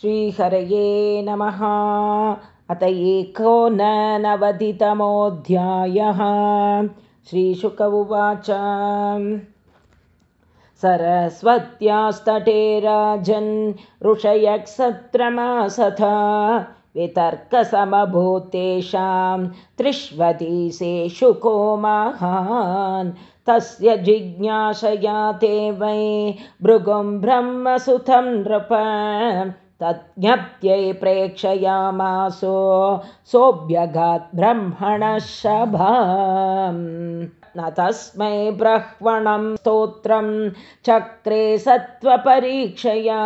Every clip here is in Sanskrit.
श्रीहरये नमः। अत एको न नवतितमोऽध्यायः श्रीशुक उवाच। सरस्वत्यास्तटे राजन् ऋषयक्सत्रमासथ वितर्कसमभूतेषां त्रिष्वतीसेषु को महान्। तस्य जिज्ञासया ते वै भृगुं ब्रह्मसुतं नृप तज्ञप्त्यै प्रेक्षयामासो सोऽभ्यगात् ब्रह्मणः शभा न तस्मै ब्रह्मणं स्तोत्रं चक्रे सत्त्वपरीक्षया।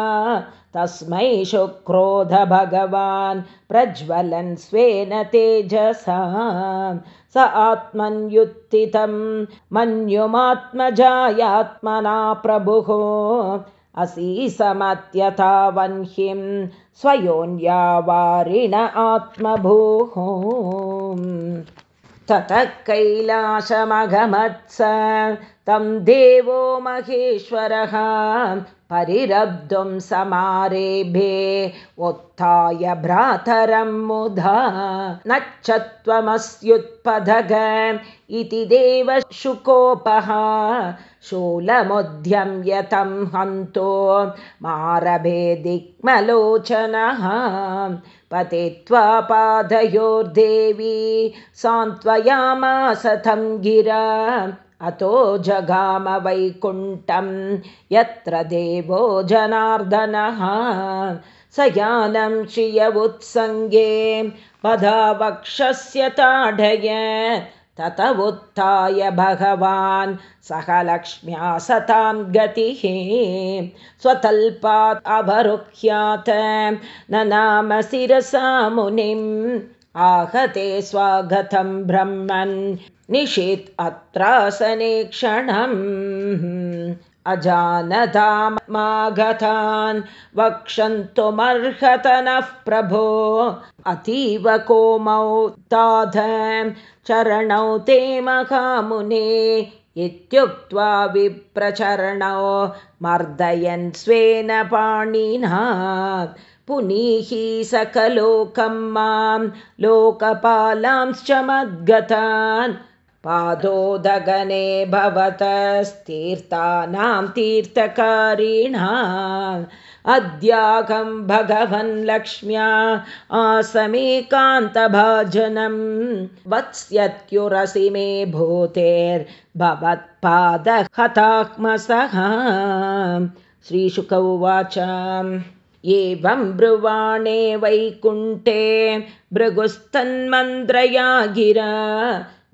तस्मै शुक्रोध भगवान् प्रज्वलन् स्वेन तेजसा। स आत्मन्युत्थितं मन्युमात्मजायात्मना प्रभुः असीसमत्यथा वह्निं स्वयोन्यावारिण आत्मभूः। ततः कैलासमगमत्स तं देवो महेश्वरः परिरब्धुं समारेभे उत्थाय भ्रातरं मुधा। न च त्वमस्युत्पदग इति देवशुकोपः। शूलमुद्यम्यतं हन्तो मारभे दिक्मलोचनः पतित्वा पादयोर्देवी सान्त्वयामासतं गिरा अतो जगामवैकुण्ठं यत्र देवो जनार्दनः। स यानं श्रिय उत्सङ्गे पदावक्षस्य ताडय तत उत्थाय भगवान् सह लक्ष्म्या सतां गतिः। स्वतल्पात् अवरुह्यात्। न नाम शिरसा मुनिम् आहते स्वागतं ब्रह्मन्। निषेत् अत्रासने क्षणम्। अजानतामागतान् वक्षन्तुमर्हत नः प्रभो। अतीव कोमौ ताध चरणौ ते महामुने। इत्युक्त्वा विप्रचरणौ मर्दयन् स्वेन पाणिना पुनीः सकलोकं मां लोकपालांश्च मद्गतान् पादोदगने भवतस्तीर्थानां तीर्थकारिणाम्। अद्याहं भगवन् लक्ष्म्या आसमेकान्तभाजनं। वत्स्यत्युरसि मे भूतेर्भवत्पादहतात्मसः। श्रीशुक उवाच एवं ब्रुवाणे वैकुण्ठे भृगुस्तन्मन्द्रया गिरा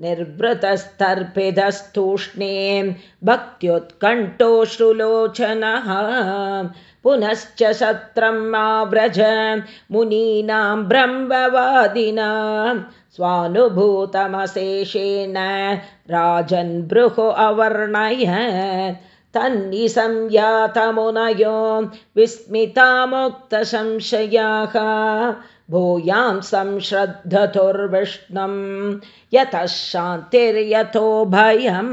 निर्वृतस्तर्पितस्तूष्णे भक्त्युत्कण्ठोऽश्रुलोचनः पुनश्च शत्रम् आव्रज मुनीनां ब्रह्मवादिनां स्वानुभूतमशेषेण राजन्बृहो अवर्णय तन्निसंयातमुनयो विस्मितामुक्तसंशयाः। भूयां संश्रद्धतुर्विष्णं यतः शान्तिर्यतो भयं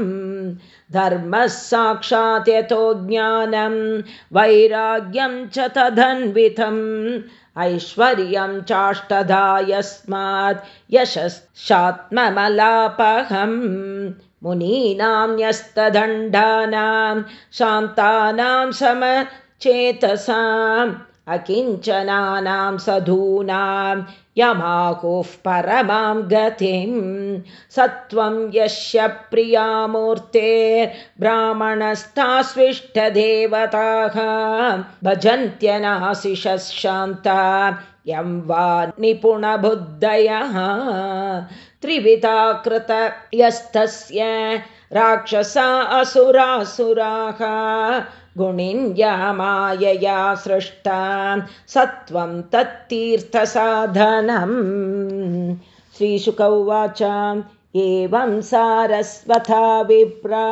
धर्मः साक्षात् यतो ज्ञानं वैराग्यं च तदन्वितम्। ऐश्वर्यं चाष्टदा यस्मात् यशश्चात्ममलापहम् मुनीनां न्यस्तदण्डानां शान्तानां समचेतसाम् अकिञ्चनानां साधूनां यमाहुः परमां गतिं सत्वं यस्य प्रियामूर्तेर्ब्राह्मणस्तास्विष्टदेवताः भजन्त्यनाशिषशान्ता यं वा निपुणबुद्धयः त्रिविधा कृतयस्तस्य राक्षसा असुरासुराः गुणिन्या मायया सृष्टा सत्वं तत्तीर्थसाधनम् श्रीशुक उवाच एवं सारस्वथा विप्रा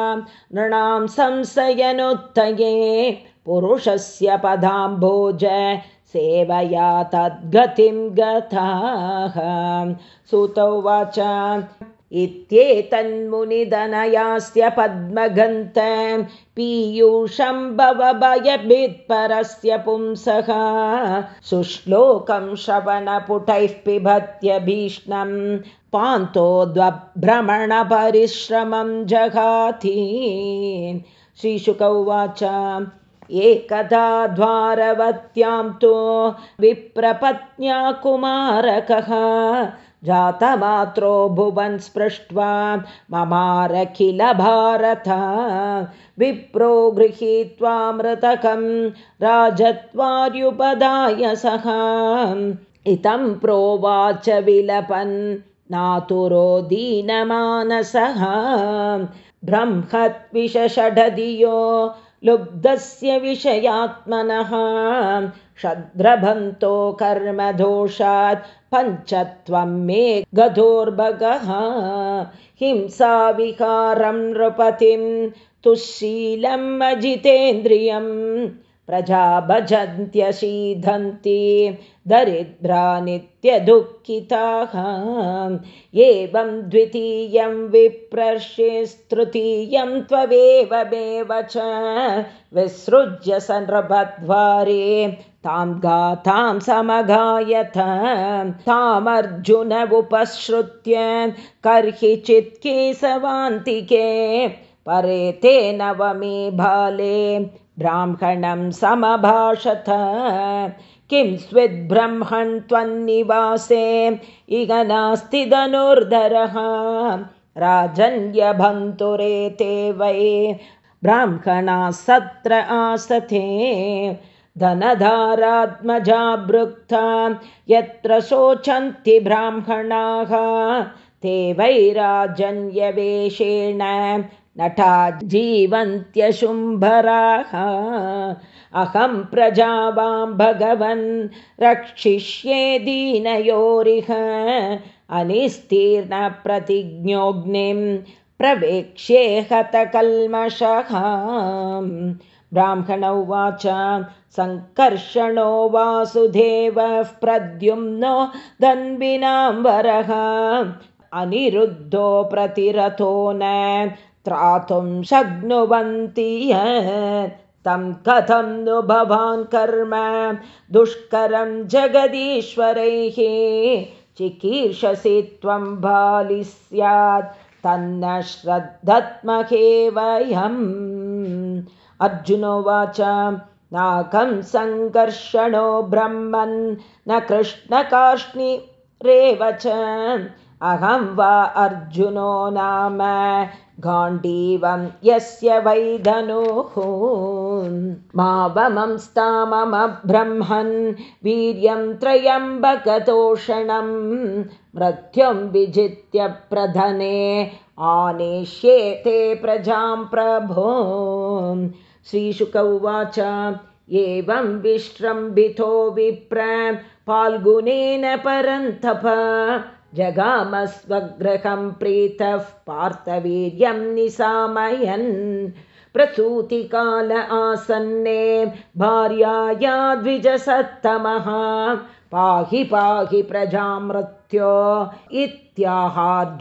नृणां संशयनुत्तये पुरुषस्य पदाम्भोज सेवया तद्गतिं गताः। सुत उवाच इत्येतन्मुनिदनयास्य पद्मगन्त पीयूषं भवभयभित्परस्य पुंसः। सुश्लोकं श्रवणपुटैः पिबत्यभीष्णं पान्तोद्वभ्रमणपरिश्रमं जगाति। श्रीशुक उवाच एकदा द्वारवत्यां तु विप्रपत्न्या कुमारकः जातमात्रो भुवन् स्पृष्ट्वा ममारखिल भारत विप्रो गृहीत्वा मृतकं राजत्वार्युपदाय सः। इतं प्रोवाच विलपन् नातुरो दीनमानसः। ब्रह्मत्विषषढधियो लुब्धस्य विषयात्मनः। शद्रभन्तो कर्मदोषात् पञ्चत्वं मे गधोर्भगः। हिंसाविकारं नृपतिं तुशीलम् अजितेन्द्रियम् प्रजा भजन्त्यशीधन्ति दरिद्रा नित्यदुःखिताः। एवं द्वितीयं विप्रश्यस्तृतीयं त्वमेव च विसृज्य सनृपद्वारे तां गातां समगायथ तामर्जुन उपश्रुत्य कर्हि चित्केशवान्तिके परे ते नवमे बाले ब्राह्मणं समभाषत। किं स्विद्ब्रह्मन् त्वन्निवासे इह नास्ति धनुर्धरः। राजन्यभन्तुरेते वै ब्राह्मणाः सत्र आसथे। धनधारात्मजाभृक्ता यत्र शोचन्ति ब्राह्मणाः ते वैराजन्यवेषेण नटा जीवन्त्यशुम्भराः अहं प्रजावां भगवन् रक्षिष्ये दीनयोरिह। अनिस्तीर्णप्रतिज्ञोऽग्निं प्रवेक्ष्ये हतकल्मषः। ब्राह्मण उवाच सङ्कर्षणो वासुदेवः प्रद्युम्नो धन्विनाम्बरः अनिरुद्धो प्रतिरथो न त्रातुं शक्नुवन्ति तं कथं नु भवान् कर्म? दुष्करं जगदीश्वरैः। चिकीर्षसि त्वं बालि स्यात्। तन्न श्रद्धत्महे वयम् अर्जुनोवाच नाकं सङ्कर्षणो ब्रह्मन् न कृष्णकाष्णिरेव च। अहं वा अर्जुनो नाम गाण्डीवं यस्य वैधनुः मावमं स्ताममब्रह्मन् वीर्यं त्रयम्बकतोषणं मृत्युं विजित्य प्रधने आनेष्ये ते प्रजां प्रभो। श्रीशुक उवाच एवं विश्रम्भितो विप्र फाल्गुनेन परन्तप जगामस्वग्रहं प्रीतः पार्थवीर्यं निसामयन्। प्रसूतिकाल आसन्ने भार्याया द्विजसत्तमः। पाहि पाहि प्रजामृत्यो इत्याहार्जुनमातुरः।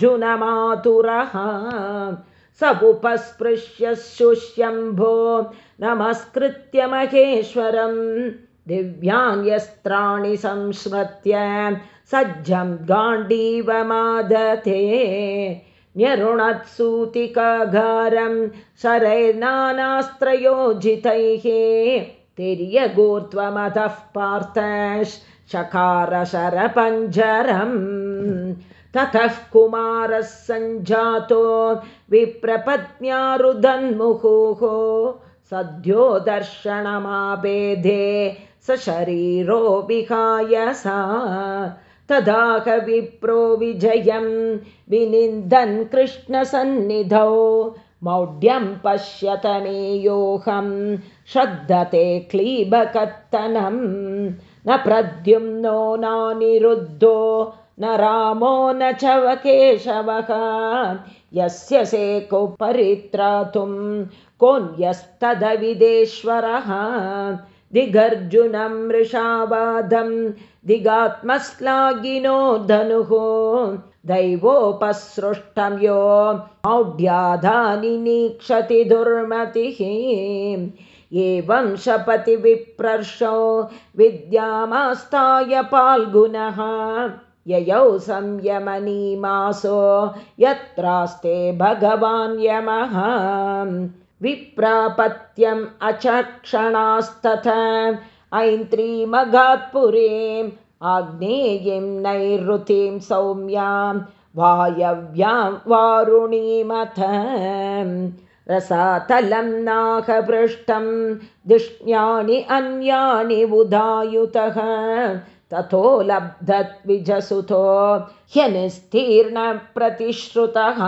स उपस्पृश्य शुष्यम्भो नमस्कृत्य महेश्वरं दिव्यान्यस्त्राणि संस्मृत्य सज्जं गाण्डीवमादते न्यरुणत्सूतिकागारं शरैर्नानास्त्रयोजितैः तिर्यगोत्वमतः पार्थशकारशरपञ्जरम् ततः कुमारः सञ्जातो विप्रपत्न्यारुधन्मुहुः सद्यो दर्शनमापेधे स शरीरो विहाय सा। तदाह विप्रो विजयं विनिन्दन् कृष्णसन्निधौ। मौढ्यं पश्यत मे योऽहं श्रद्धते क्लीबकत्तनं न प्रद्युम्नो नानिरुद्धो न रामो न च वकेशवः। यस्य सेको परित्रातुं कोऽन्यस्तदविदेश्वरः दिगर्जुनं मृषावादं दिगात्मश्लाघिनो धनुः दैवोपसृष्टं यो मौढ्याधानि दुर्मतिः। एवं शपति विप्रर्षो विद्यामास्ताय पाल्गुनः ययौ संयमनीमासो यत्रास्ते भगवान् यमः विप्रापत्यम् अचक्षणास्तथ। ऐन्त्रीमगात्पुरीम् आग्नेयीं नैऋतीं सौम्यां वायव्यां वारुणीमथ। रसातलं नागपृष्ठं दिष्ण्यानि अन्यानि उदायुतः ततो लब्धद्विजसुतो ह्यनिस्तीर्णप्रतिश्रुतः।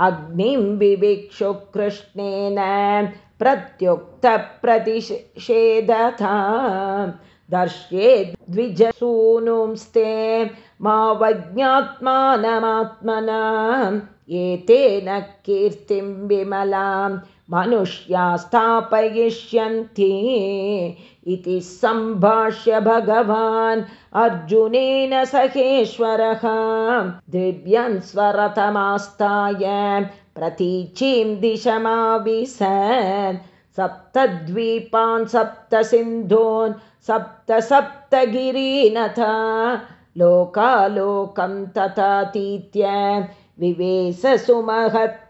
अग्निं विविक्षु कृष्णेन प्रत्युक्तप्रतिषेधथा। दर्श्ये द्विजसूनुंस्ते मा वज्ञात्मानमात्मना। एतेन कीर्तिं विमलां मनुष्या स्थापयिष्यन्ति इति सम्भाष्य भगवान् अर्जुनेन सखेश्वरः दिव्यं स्वरथमास्ताय प्रतीचीं दिशमाविश सप्तद्वीपान् सप्तसिन्धून् सप्त सप्तगिरीनथा लोकालोकं तथातीत्य विवेशसुमहत्तमः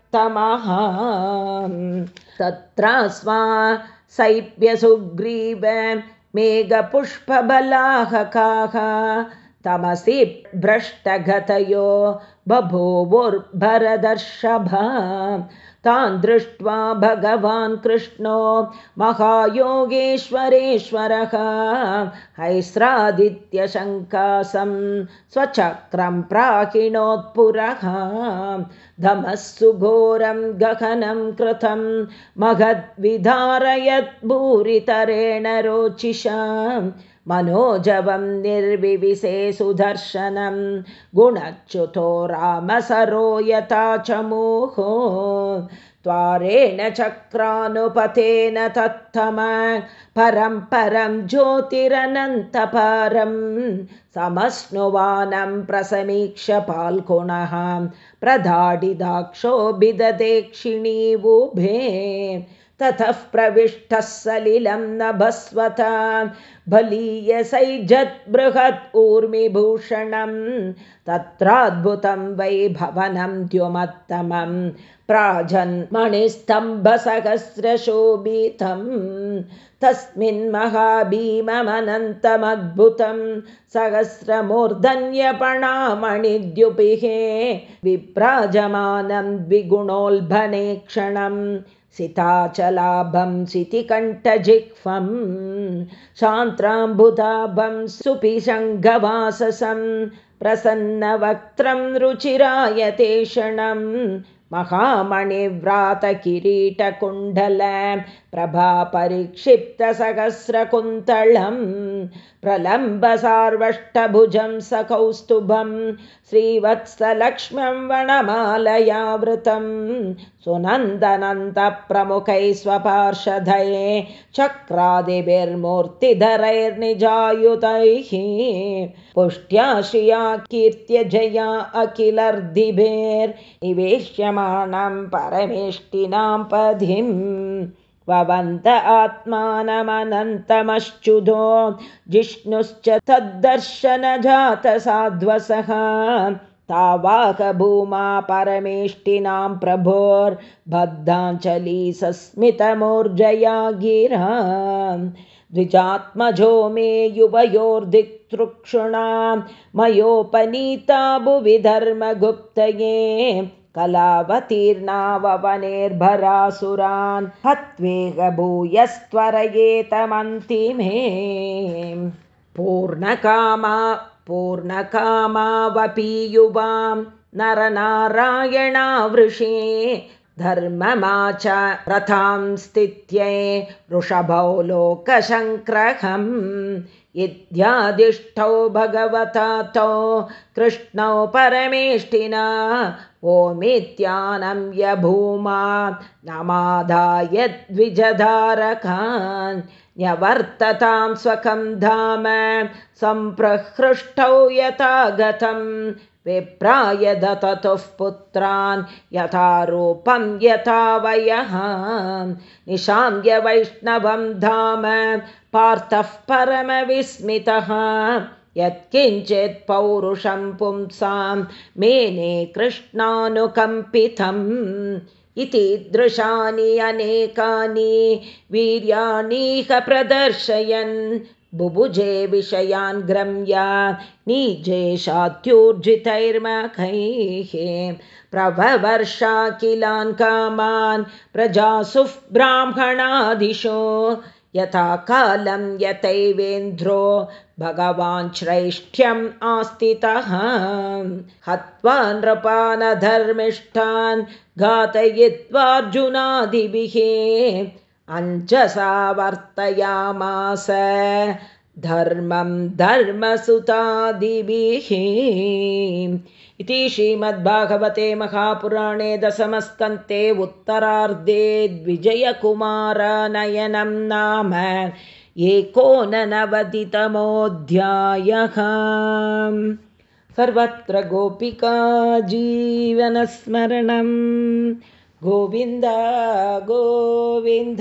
तत्र स्वा सैप्यसुग्रीव मेघपुष्पबलाहकाः। तमसि भ्रष्टगतयो बभूवुर्भरदर्शभ तान् दृष्ट्वा भगवान् कृष्णो महायोगेश्वरेश्वरः। हैस्रादित्यशङ्कासं स्वचक्रं प्राकिणोत्पुरः। धमः सुघोरं गहनं कृतं महद्विधारयत् भूरितरेण रोचिषा मनोजवं निर्विविशे सुदर्शनं गुणच्युतो रामसरो यथा च मोहो त्वारेण चक्रानुपतेन तत्तम परं परं ज्योतिरनन्तपरं समश्नुवानं प्रसमीक्ष पाल्गुणः प्रदाडिदाक्षोभिददेक्षिणीवुभे ततः प्रविष्टः सलिलं नभस्वत। बलीयसैजत् बृहत् ऊर्मिभूषणं। तत्राद्भुतं वै भवनं द्युमत्तमं। प्राजन्मणिस्तम्भसहस्रशोभितं। तस्मिन् महाभीममनन्तमद्भुतं। सहस्रमूर्धन्यपणामणिद्युपिः विप्राजमानं द्विगुणोल्भने क्षणम् सिताचलाभं सितिकण्ठजिह्वं शान्त्राम्बुदाभं सुपिशङ्गवाससं प्रसन्नवक्त्रं रुचिरायतेषणं महामणिव्रातकिरीटकुण्डल प्रभापरिक्षिप्तसहस्रकुन्तळं प्रलम्बसार्वष्टभुजं सकौस्तुभं श्रीवत्सलक्ष्म्यं वनमालयावृतं सुनन्दनन्तप्रमुखैः स्वपार्षधये चक्रादिभिर्मूर्तिधरैर्निजायुतैः पुष्ट्या श्रिया कीर्त्य जया अखिलर्दिभिर्निवेश्यमाणं परमेष्टिनां पधिम् ववन्त आत्मानमनन्तमश्चुदो जिष्णुश्च तद्दर्शनजातसाध्वसः। तावाकभूमा परमेष्टिनां प्रभोर्बद्धाञ्चली सस्मितमूर्जया गिरा। द्विजात्मजो मे युवयोर्दिक्तृक्षुणां मयोपनीता भुवि धर्मगुप्तये कलावतीर्णावनेर्भरासुरान् हत्वेह भूयस्त्वरयेतमन्तिमे पूर्णकामा पूर्णकामावपि युवां नरनारायणावृषे धर्ममाच रथां स्थित्यै वृषभौ लोकशङ्क्रहम् इत्यादिष्टौ भगवता कृष्णौ परमेष्टिना ओमित्यानं यभूमा नमादाय द्विजधारकान् न्यवर्ततां स्वकं धाम सम्प्रहृष्टौ यथा गतं विप्राय दततुः पुत्रान् यथा रूपं यथा वयः निशाम्य वैष्णवं धाम पार्थः परमविस्मितः। यत्किञ्चित् पौरुषं पुंसां मेने कृष्णानुकम्पितम्। इति दृशानि अनेकानि वीर्याणीह प्रदर्शयन्। बुभुजे विषयान् ग्रम्या नीजेशात्यूर्जितैर्मखैः प्रभवर्षा किलान् कामान् प्रजासुः ब्राह्मणादिशो यथा कालं यथैवेन्द्रो भगवान् श्रैष्ठ्यम् आस्थितः हत्वा नृपानधर्मिष्ठान् घातयित्वार्जुनादिभिः। अञ्जसा वर्तयामास धर्मं धर्मसुतादिभिः। इति श्रीमद्भागवते महापुराणे दशमस्कन्ते उत्तरार्धे द्विजयकुमारनयनं नाम एकोननवतितमोऽध्यायः। सर्वत्र गोपिका जीवनस्मरणं। गोविन्द गोविन्द